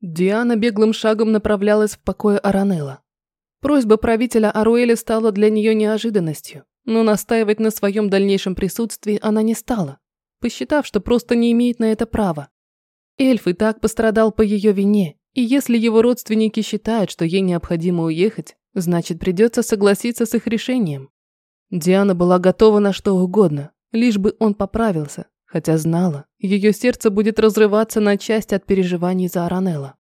Диана беглым шагом направлялась в покое Аранелла. Просьба правителя Аруэля стала для нее неожиданностью, но настаивать на своем дальнейшем присутствии она не стала, посчитав, что просто не имеет на это права. Эльф и так пострадал по ее вине, и если его родственники считают, что ей необходимо уехать, значит придется согласиться с их решением. Диана была готова на что угодно, лишь бы он поправился, хотя знала, ее сердце будет разрываться на части от переживаний за Аранелла.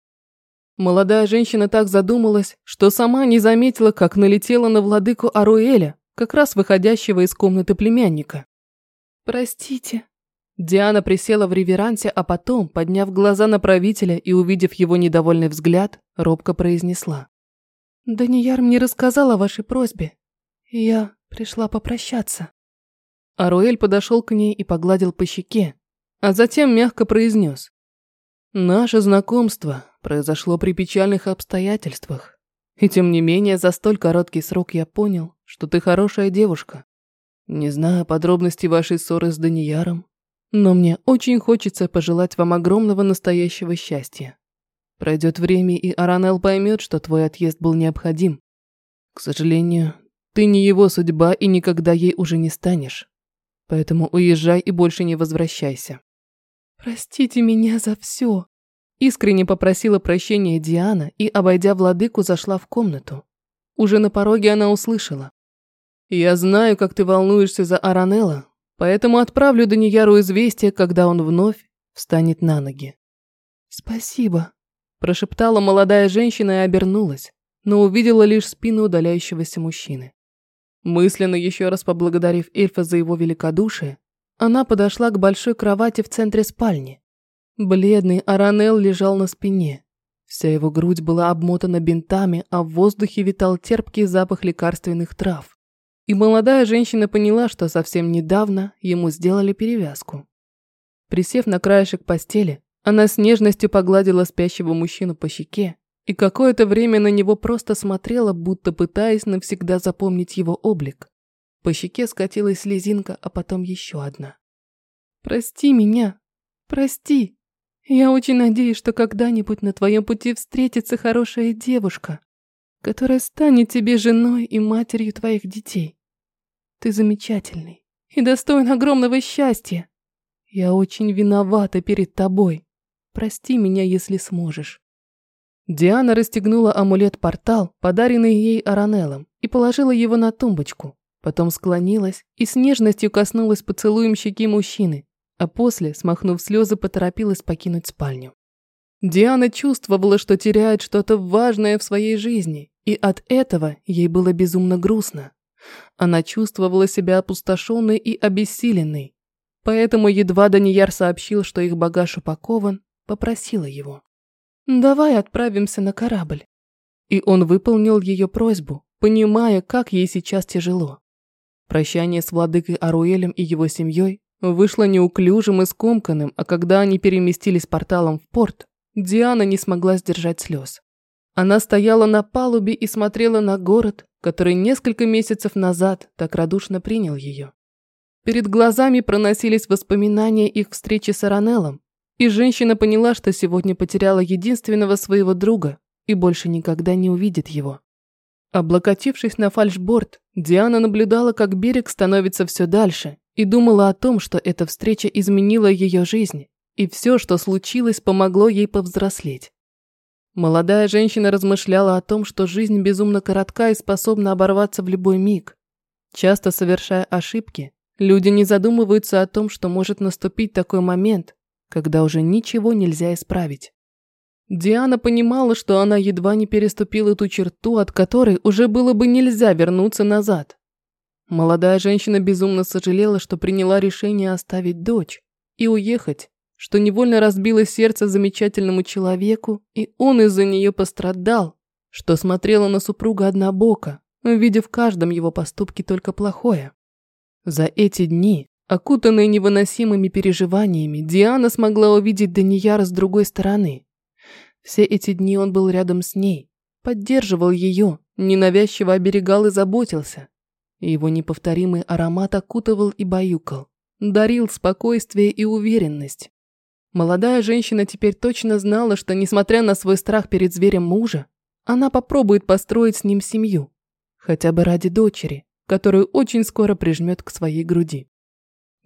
Молодая женщина так задумалась, что сама не заметила, как налетела на владыку Аруэля, как раз выходящего из комнаты племянника. «Простите». Диана присела в реверансе, а потом, подняв глаза на правителя и увидев его недовольный взгляд, робко произнесла. «Данияр мне рассказал о вашей просьбе. Я пришла попрощаться». Аруэль подошел к ней и погладил по щеке, а затем мягко произнес. «Наше знакомство произошло при печальных обстоятельствах. И тем не менее, за столь короткий срок я понял, что ты хорошая девушка. Не знаю подробностей вашей ссоры с Данияром, но мне очень хочется пожелать вам огромного настоящего счастья. Пройдет время, и Аранел поймет, что твой отъезд был необходим. К сожалению, ты не его судьба и никогда ей уже не станешь. Поэтому уезжай и больше не возвращайся. Простите меня за все. Искренне попросила прощения Диана и, обойдя владыку, зашла в комнату. Уже на пороге она услышала. «Я знаю, как ты волнуешься за Аранелла, поэтому отправлю Данияру известие, когда он вновь встанет на ноги». «Спасибо», – прошептала молодая женщина и обернулась, но увидела лишь спину удаляющегося мужчины. Мысленно еще раз поблагодарив эльфа за его великодушие, она подошла к большой кровати в центре спальни. Бледный Аранел лежал на спине. Вся его грудь была обмотана бинтами, а в воздухе витал терпкий запах лекарственных трав. И молодая женщина поняла, что совсем недавно ему сделали перевязку. Присев на краешек постели, она с нежностью погладила спящего мужчину по щеке и какое-то время на него просто смотрела, будто пытаясь навсегда запомнить его облик. По щеке скатилась слезинка, а потом еще одна. «Прости меня! Прости! Я очень надеюсь, что когда-нибудь на твоем пути встретится хорошая девушка, которая станет тебе женой и матерью твоих детей. Ты замечательный и достоин огромного счастья. Я очень виновата перед тобой. Прости меня, если сможешь. Диана расстегнула амулет-портал, подаренный ей Аранеллом, и положила его на тумбочку. Потом склонилась и с нежностью коснулась поцелуем щеки мужчины, а после, смахнув слезы, поторопилась покинуть спальню. Диана чувствовала, что теряет что-то важное в своей жизни, и от этого ей было безумно грустно. Она чувствовала себя опустошенной и обессиленной, поэтому едва Данияр сообщил, что их багаж упакован, попросила его. «Давай отправимся на корабль». И он выполнил ее просьбу, понимая, как ей сейчас тяжело. Прощание с владыкой Аруэлем и его семьей вышло неуклюжим и скомканным, а когда они переместились порталом в порт, Диана не смогла сдержать слез. Она стояла на палубе и смотрела на город, который несколько месяцев назад так радушно принял ее. Перед глазами проносились воспоминания их встречи с Аранеллом, и женщина поняла, что сегодня потеряла единственного своего друга и больше никогда не увидит его. Облокотившись на фальшборд, Диана наблюдала, как берег становится все дальше, и думала о том, что эта встреча изменила ее жизнь, и все, что случилось, помогло ей повзрослеть. Молодая женщина размышляла о том, что жизнь безумно коротка и способна оборваться в любой миг. Часто совершая ошибки, люди не задумываются о том, что может наступить такой момент, когда уже ничего нельзя исправить. Диана понимала, что она едва не переступила ту черту, от которой уже было бы нельзя вернуться назад. Молодая женщина безумно сожалела, что приняла решение оставить дочь и уехать, что невольно разбило сердце замечательному человеку, и он из-за нее пострадал, что смотрела на супруга однобоко, видя в каждом его поступке только плохое. За эти дни Окутанная невыносимыми переживаниями, Диана смогла увидеть Данияра с другой стороны. Все эти дни он был рядом с ней, поддерживал ее, ненавязчиво оберегал и заботился. Его неповторимый аромат окутывал и баюкал, дарил спокойствие и уверенность. Молодая женщина теперь точно знала, что, несмотря на свой страх перед зверем мужа, она попробует построить с ним семью. Хотя бы ради дочери, которую очень скоро прижмет к своей груди.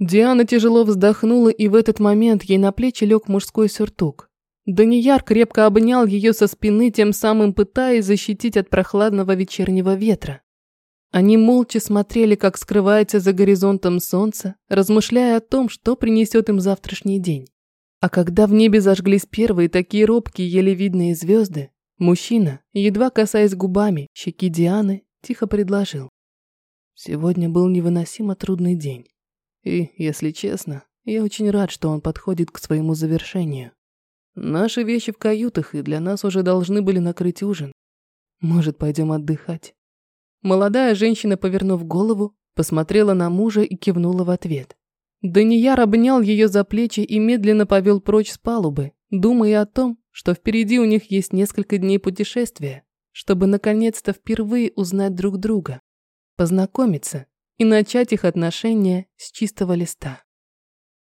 Диана тяжело вздохнула, и в этот момент ей на плечи лег мужской сюртук. Данияр крепко обнял ее со спины, тем самым пытаясь защитить от прохладного вечернего ветра. Они молча смотрели, как скрывается за горизонтом солнце, размышляя о том, что принесет им завтрашний день. А когда в небе зажглись первые такие робкие, еле видные звезды, мужчина, едва касаясь губами щеки Дианы, тихо предложил. Сегодня был невыносимо трудный день. И, если честно, я очень рад, что он подходит к своему завершению. Наши вещи в каютах, и для нас уже должны были накрыть ужин. Может, пойдем отдыхать?» Молодая женщина, повернув голову, посмотрела на мужа и кивнула в ответ. Данияр обнял ее за плечи и медленно повел прочь с палубы, думая о том, что впереди у них есть несколько дней путешествия, чтобы наконец-то впервые узнать друг друга, познакомиться и начать их отношения с чистого листа.